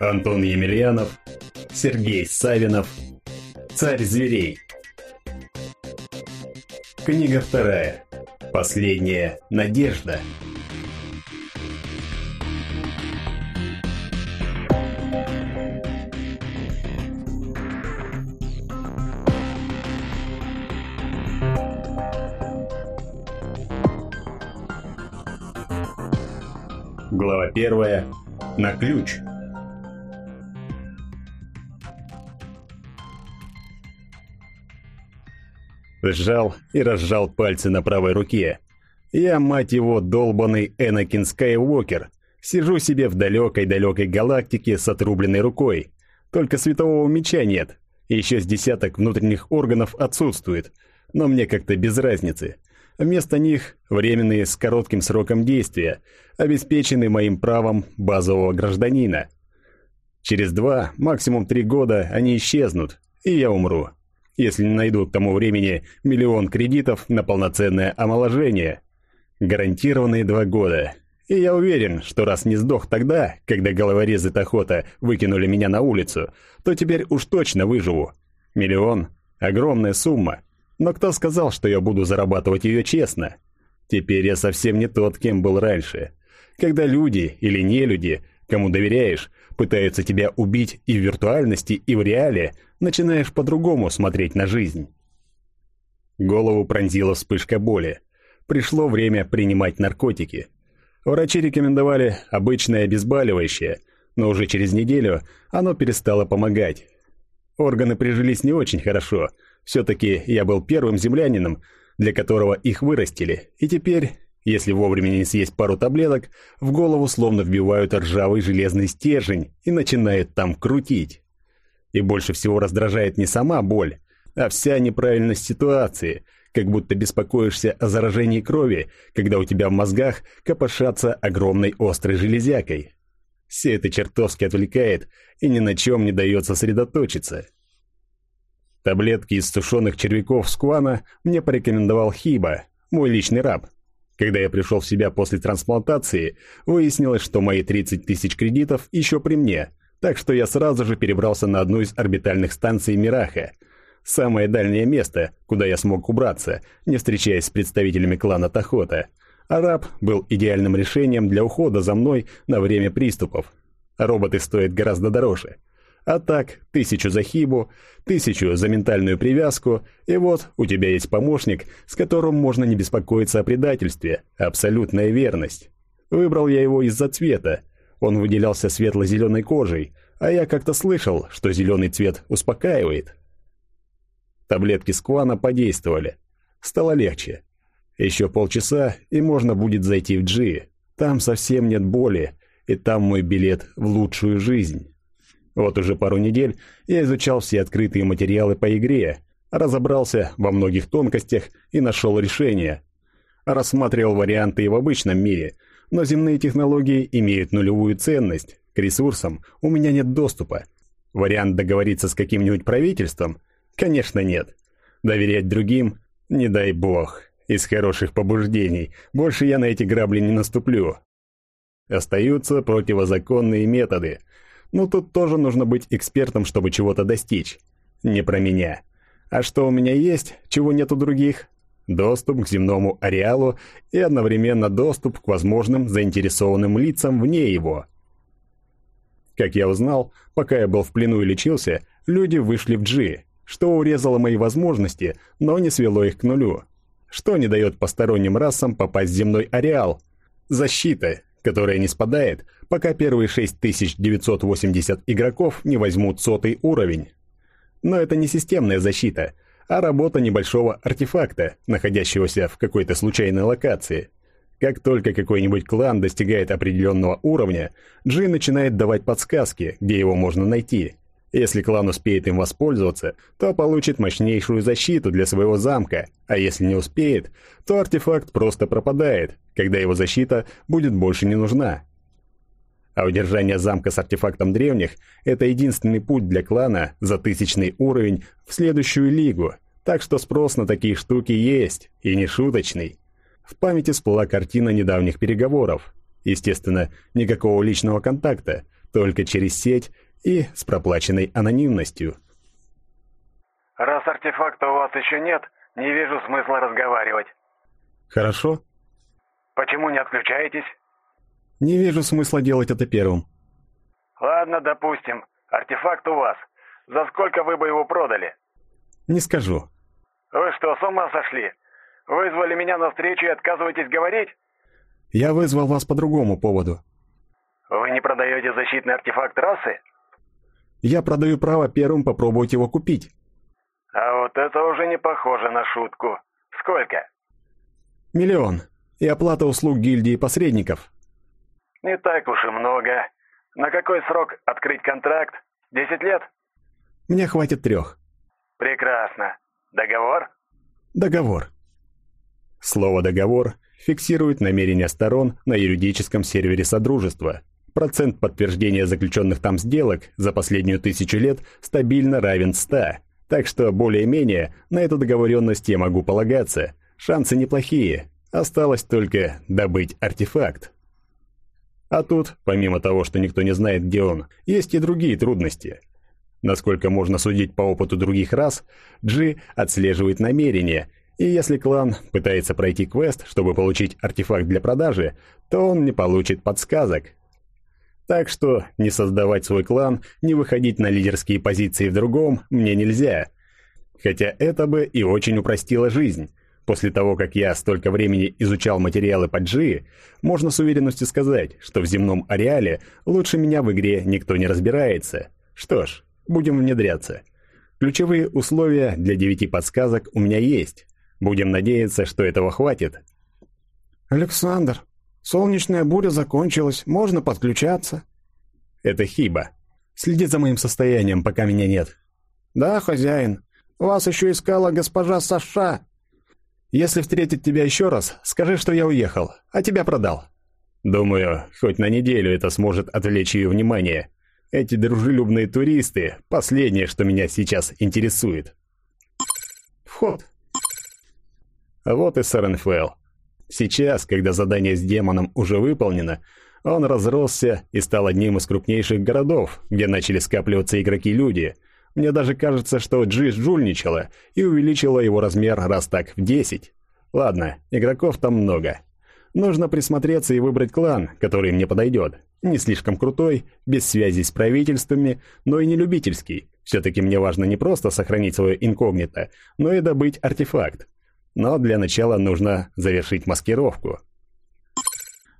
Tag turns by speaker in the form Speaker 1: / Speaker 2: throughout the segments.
Speaker 1: Антон Емельянов, Сергей Савинов, Царь зверей. Книга вторая. Последняя надежда. Глава первая. На ключ. Сжал и разжал пальцы на правой руке. Я, мать его, долбанный Энакин Скайуокер. Сижу себе в далекой-далекой галактике с отрубленной рукой. Только светового меча нет. Еще с десяток внутренних органов отсутствует. Но мне как-то без разницы. Вместо них временные с коротким сроком действия, обеспечены моим правом базового гражданина. Через два, максимум три года они исчезнут, и я умру если не найду к тому времени миллион кредитов на полноценное омоложение. Гарантированные два года. И я уверен, что раз не сдох тогда, когда головорезы Тахота выкинули меня на улицу, то теперь уж точно выживу. Миллион – огромная сумма. Но кто сказал, что я буду зарабатывать ее честно? Теперь я совсем не тот, кем был раньше. Когда люди или не люди, кому доверяешь, пытаются тебя убить и в виртуальности, и в реале, начинаешь по-другому смотреть на жизнь. Голову пронзила вспышка боли. Пришло время принимать наркотики. Врачи рекомендовали обычное обезболивающее, но уже через неделю оно перестало помогать. Органы прижились не очень хорошо. Все-таки я был первым землянином, для которого их вырастили, и теперь если вовремя не съесть пару таблеток, в голову словно вбивают ржавый железный стержень и начинают там крутить. И больше всего раздражает не сама боль, а вся неправильность ситуации, как будто беспокоишься о заражении крови, когда у тебя в мозгах копошатся огромной острой железякой. Все это чертовски отвлекает и ни на чем не дает сосредоточиться. Таблетки из сушеных червяков сквана мне порекомендовал Хиба, мой личный раб – когда я пришел в себя после трансплантации, выяснилось, что мои 30 тысяч кредитов еще при мне, так что я сразу же перебрался на одну из орбитальных станций Мираха. Самое дальнее место, куда я смог убраться, не встречаясь с представителями клана Тахота. Араб был идеальным решением для ухода за мной на время приступов. Роботы стоят гораздо дороже – а так, тысячу за хибу, тысячу за ментальную привязку, и вот у тебя есть помощник, с которым можно не беспокоиться о предательстве, абсолютная верность. Выбрал я его из-за цвета. Он выделялся светло-зеленой кожей, а я как-то слышал, что зеленый цвет успокаивает. Таблетки сквана подействовали. Стало легче. Еще полчаса, и можно будет зайти в Джи. Там совсем нет боли, и там мой билет в лучшую жизнь. Вот уже пару недель я изучал все открытые материалы по игре, разобрался во многих тонкостях и нашел решение. Рассматривал варианты и в обычном мире, но земные технологии имеют нулевую ценность. К ресурсам у меня нет доступа. Вариант договориться с каким-нибудь правительством? Конечно, нет. Доверять другим? Не дай бог. Из хороших побуждений. Больше я на эти грабли не наступлю. Остаются противозаконные методы – ну тут тоже нужно быть экспертом, чтобы чего-то достичь. Не про меня. А что у меня есть, чего нет у других? Доступ к земному ареалу и одновременно доступ к возможным заинтересованным лицам вне его. Как я узнал, пока я был в плену и лечился, люди вышли в G, что урезало мои возможности, но не свело их к нулю. Что не дает посторонним расам попасть в земной ареал? Защита, которая не спадает, пока первые 6980 игроков не возьмут сотый уровень. Но это не системная защита, а работа небольшого артефакта, находящегося в какой-то случайной локации. Как только какой-нибудь клан достигает определенного уровня, Джи начинает давать подсказки, где его можно найти. Если клан успеет им воспользоваться, то получит мощнейшую защиту для своего замка, а если не успеет, то артефакт просто пропадает, когда его защита будет больше не нужна. А удержание замка с артефактом древних – это единственный путь для клана за тысячный уровень в следующую лигу, так что спрос на такие штуки есть, и не шуточный. В памяти всплыла картина недавних переговоров. Естественно, никакого личного контакта, только через сеть и с проплаченной анонимностью.
Speaker 2: «Раз артефакта у вас еще нет, не вижу смысла разговаривать».
Speaker 1: «Хорошо».
Speaker 2: «Почему не отключаетесь?»
Speaker 1: «Не вижу смысла делать это первым».
Speaker 2: «Ладно, допустим. Артефакт у вас. За сколько вы бы его продали?»
Speaker 1: «Не скажу».
Speaker 2: «Вы что, с ума сошли? Вызвали меня на встречу и отказываетесь говорить?»
Speaker 1: «Я вызвал вас по другому поводу».
Speaker 2: «Вы не продаете защитный артефакт расы?»
Speaker 1: «Я продаю право первым попробовать его купить».
Speaker 2: «А вот это уже не похоже на шутку. Сколько?»
Speaker 1: «Миллион. И оплата услуг гильдии посредников».
Speaker 2: «Не так уж и много. На какой срок открыть контракт? Десять лет?»
Speaker 1: «Мне хватит трех».
Speaker 2: «Прекрасно. Договор?»
Speaker 1: «Договор». Слово «договор» фиксирует намерения сторон на юридическом сервере Содружества. Процент подтверждения заключенных там сделок за последнюю тысячу лет стабильно равен 100, так что более-менее на эту договоренность я могу полагаться. Шансы неплохие, осталось только добыть артефакт. А тут, помимо того, что никто не знает, где он, есть и другие трудности. Насколько можно судить по опыту других рас, Джи отслеживает намерения – и если клан пытается пройти квест, чтобы получить артефакт для продажи, то он не получит подсказок. Так что не создавать свой клан, не выходить на лидерские позиции в другом мне нельзя. Хотя это бы и очень упростило жизнь. После того, как я столько времени изучал материалы по G, можно с уверенностью сказать, что в земном ареале лучше меня в игре никто не разбирается. Что ж, будем внедряться. Ключевые условия для девяти подсказок у меня есть. Будем надеяться, что этого хватит.
Speaker 3: Александр, солнечная буря закончилась, можно подключаться.
Speaker 1: Это Хиба. Следи за моим состоянием, пока меня нет.
Speaker 3: Да, хозяин. Вас еще искала госпожа Саша.
Speaker 1: Если встретит тебя еще раз, скажи, что я уехал, а тебя продал. Думаю, хоть на неделю это сможет отвлечь ее внимание. Эти дружелюбные туристы – последнее, что меня сейчас интересует. Вход. Вот и Саренфелл. Сейчас, когда задание с демоном уже выполнено, он разросся и стал одним из крупнейших городов, где начали скапливаться игроки-люди. Мне даже кажется, что Джи жульничала и увеличила его размер раз так в 10. Ладно, игроков там много. Нужно присмотреться и выбрать клан, который мне подойдет. Не слишком крутой, без связи с правительствами, но и не любительский. Все-таки мне важно не просто сохранить свое инкогнито, но и добыть артефакт. Но для начала нужно завершить маскировку.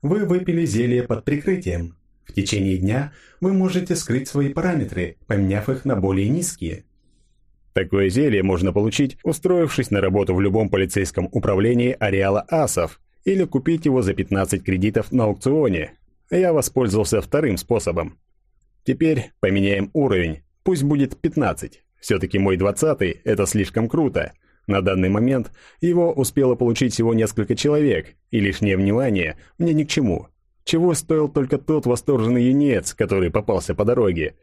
Speaker 4: Вы выпили зелье под прикрытием. В течение дня вы можете скрыть свои параметры, поменяв их на более низкие.
Speaker 1: Такое зелье можно получить, устроившись на работу в любом полицейском управлении ареала асов, или купить его за 15 кредитов на аукционе. Я воспользовался вторым способом. Теперь поменяем уровень, пусть будет 15. Все-таки мой 20 это слишком круто. На данный момент его успело получить всего несколько человек, и лишнее внимание мне ни к чему. Чего стоил только тот восторженный юнец, который попался по дороге.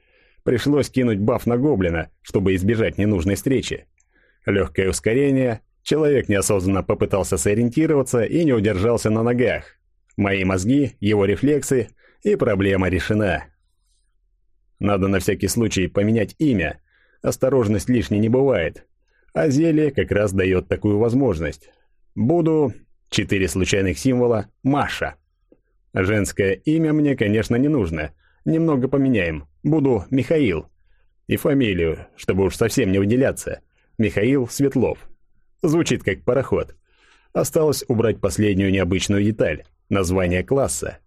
Speaker 1: Пришлось кинуть баф на гоблина, чтобы избежать ненужной встречи. Легкое ускорение, человек неосознанно попытался сориентироваться и не удержался на ногах. Мои мозги, его рефлексы, и проблема решена. Надо на всякий случай поменять имя. Осторожность лишней не бывает. А зелье как раз дает такую возможность. Буду... Четыре случайных символа «Маша». Женское имя мне, конечно, не нужно. Немного поменяем. Буду Михаил. И фамилию, чтобы уж совсем не выделяться. Михаил Светлов. Звучит как пароход. Осталось убрать последнюю необычную деталь – название класса.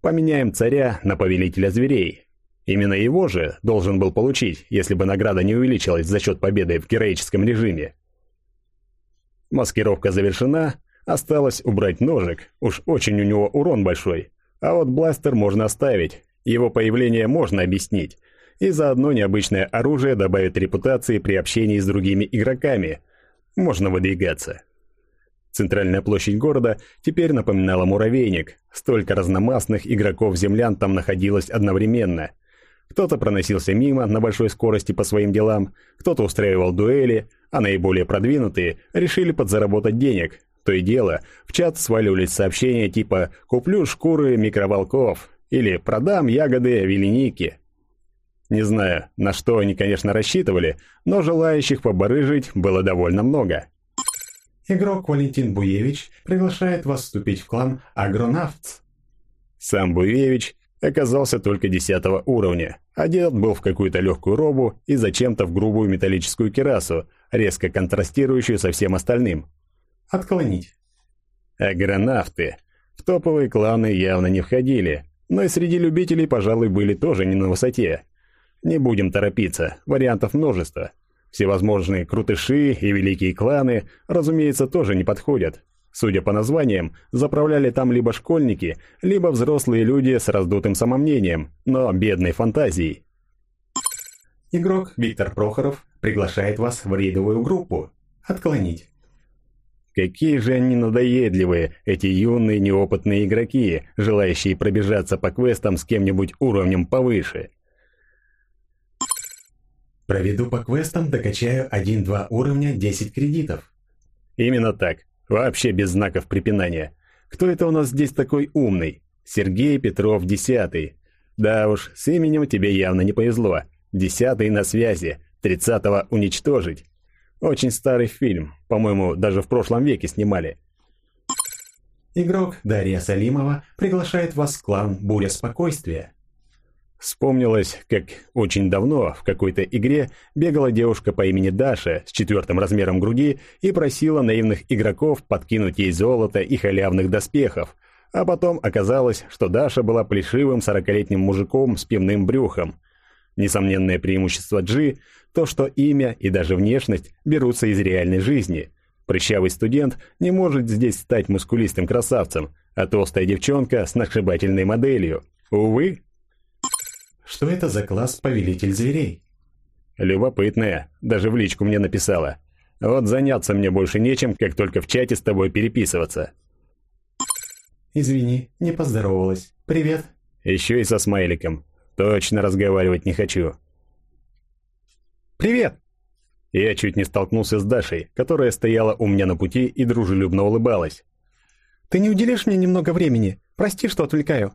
Speaker 1: Поменяем царя на повелителя зверей. Именно его же должен был получить, если бы награда не увеличилась за счет победы в героическом режиме. Маскировка завершена, осталось убрать ножик, уж очень у него урон большой. А вот бластер можно оставить, его появление можно объяснить. И заодно необычное оружие добавит репутации при общении с другими игроками. Можно выдвигаться. Центральная площадь города теперь напоминала муравейник. Столько разномастных игроков-землян там находилось одновременно – кто-то проносился мимо на большой скорости по своим делам, кто-то устраивал дуэли, а наиболее продвинутые решили подзаработать денег. То и дело, в чат сваливались сообщения типа «Куплю шкуры микроволков» или «продам ягоды веленики». Не знаю, на что они, конечно, рассчитывали, но желающих побарыжить было довольно много.
Speaker 4: Игрок Валентин Буевич приглашает вас вступить в клан Агронавтс.
Speaker 1: Сам Буевич оказался только десятого уровня. Одет был в какую-то легкую робу и зачем-то в грубую металлическую керасу, резко контрастирующую со всем остальным.
Speaker 4: Отклонить.
Speaker 1: Агронавты. В топовые кланы явно не входили, но и среди любителей, пожалуй, были тоже не на высоте. Не будем торопиться, вариантов множество. Всевозможные крутыши и великие кланы, разумеется, тоже не подходят. Судя по названиям, заправляли там либо школьники, либо взрослые люди с раздутым самомнением, но бедной фантазией.
Speaker 4: Игрок Виктор Прохоров приглашает вас в рейдовую группу. Отклонить.
Speaker 1: Какие же они надоедливые, эти юные неопытные игроки, желающие пробежаться по квестам с кем-нибудь уровнем повыше.
Speaker 4: Проведу по квестам, докачаю 1-2 уровня 10 кредитов.
Speaker 1: Именно так. Вообще без знаков препинания. Кто это у нас здесь такой умный? Сергей Петров, десятый. Да уж, с именем тебе явно не повезло. Десятый на связи, тридцатого уничтожить. Очень старый фильм, по-моему, даже в прошлом веке снимали.
Speaker 4: Игрок Дарья Салимова приглашает вас в клан «Буря спокойствия».
Speaker 1: Вспомнилось, как очень давно в какой-то игре бегала девушка по имени Даша с четвертым размером груди и просила наивных игроков подкинуть ей золото и халявных доспехов, а потом оказалось, что Даша была плешивым сорокалетним мужиком с пивным брюхом. Несомненное преимущество Джи – то, что имя и даже внешность берутся из реальной жизни. Прыщавый студент не может здесь стать мускулистым красавцем, а толстая девчонка с нахшибательной моделью. Увы,
Speaker 4: что это за класс повелитель зверей?
Speaker 1: Любопытная, даже в личку мне написала. Вот заняться мне больше нечем, как только в чате с тобой переписываться.
Speaker 4: Извини, не поздоровалась. Привет.
Speaker 1: Еще и со смайликом. Точно разговаривать не хочу.
Speaker 3: Привет.
Speaker 1: Я чуть не столкнулся с Дашей, которая стояла у меня на пути и дружелюбно улыбалась.
Speaker 3: Ты не уделишь мне немного времени? Прости, что отвлекаю.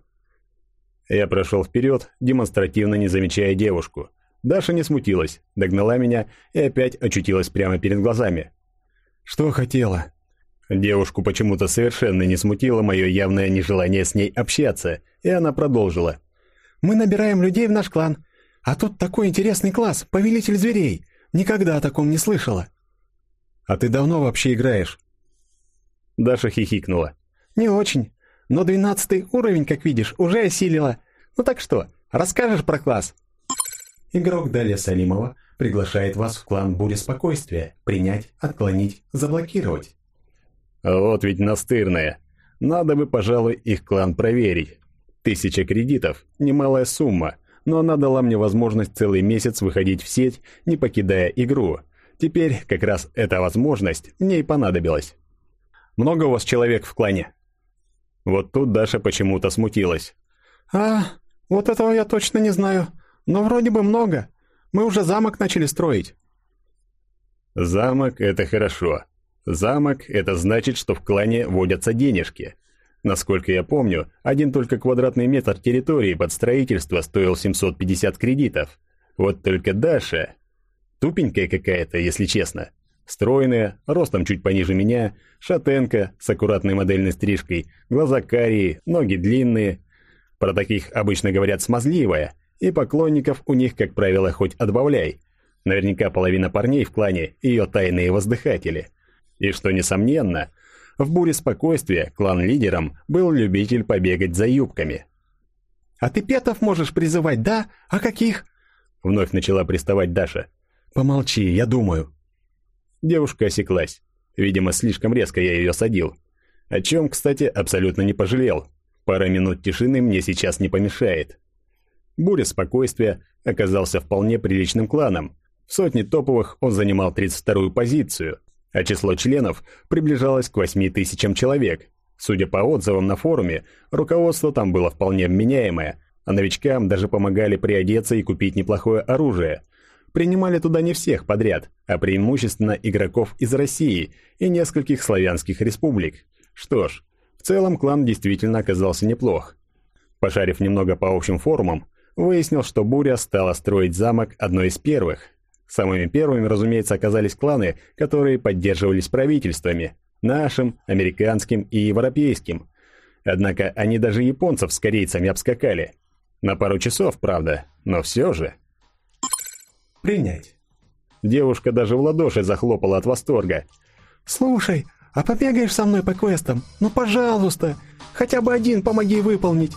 Speaker 1: Я прошел вперед, демонстративно не замечая девушку. Даша не смутилась, догнала меня и опять очутилась прямо перед глазами.
Speaker 3: «Что хотела?»
Speaker 1: Девушку почему-то совершенно не смутило мое явное нежелание с ней общаться, и она продолжила.
Speaker 3: «Мы набираем людей в наш клан. А тут такой интересный класс, повелитель зверей. Никогда о таком не слышала».
Speaker 1: «А ты давно вообще играешь?» Даша хихикнула.
Speaker 3: «Не очень но двенадцатый уровень, как видишь, уже осилила. Ну так что, расскажешь про класс?»
Speaker 4: Игрок Даля Салимова приглашает вас в клан Буря Спокойствия. Принять, отклонить, заблокировать.
Speaker 1: Вот ведь настырная. Надо бы, пожалуй, их клан проверить. Тысяча кредитов – немалая сумма, но она дала мне возможность целый месяц выходить в сеть, не покидая игру. Теперь как раз эта возможность мне и понадобилась. Много у вас человек в клане? Вот тут Даша почему-то смутилась.
Speaker 3: «А, вот этого я точно не знаю. Но вроде бы много. Мы уже замок начали строить».
Speaker 1: «Замок — это хорошо. Замок — это значит, что в клане водятся денежки. Насколько я помню, один только квадратный метр территории под строительство стоил 750 кредитов. Вот только Даша... Тупенькая какая-то, если честно. Стройная, ростом чуть пониже меня, шатенка с аккуратной модельной стрижкой, глаза карие, ноги длинные. Про таких обычно говорят смазливая, и поклонников у них, как правило, хоть отбавляй. Наверняка половина парней в клане – ее тайные воздыхатели. И что несомненно, в буре спокойствия клан-лидером был любитель побегать за юбками.
Speaker 3: «А ты петов можешь призывать, да? А каких?»
Speaker 1: Вновь начала приставать Даша.
Speaker 3: «Помолчи, я думаю»,
Speaker 1: Девушка осеклась. Видимо, слишком резко я ее садил. О чем, кстати, абсолютно не пожалел. Пара минут тишины мне сейчас не помешает. Буря спокойствия оказался вполне приличным кланом. В сотне топовых он занимал 32-ю позицию, а число членов приближалось к 8 тысячам человек. Судя по отзывам на форуме, руководство там было вполне вменяемое, а новичкам даже помогали приодеться и купить неплохое оружие – принимали туда не всех подряд, а преимущественно игроков из России и нескольких славянских республик. Что ж, в целом клан действительно оказался неплох. Пошарив немного по общим форумам, выяснил, что Буря стала строить замок одной из первых. Самыми первыми, разумеется, оказались кланы, которые поддерживались правительствами, нашим, американским и европейским. Однако они даже японцев с корейцами обскакали. На пару часов, правда, но все же.
Speaker 4: Принять.
Speaker 1: Девушка даже в ладоши захлопала от восторга.
Speaker 3: «Слушай, а побегаешь со мной по квестам? Ну, пожалуйста, хотя бы один помоги выполнить.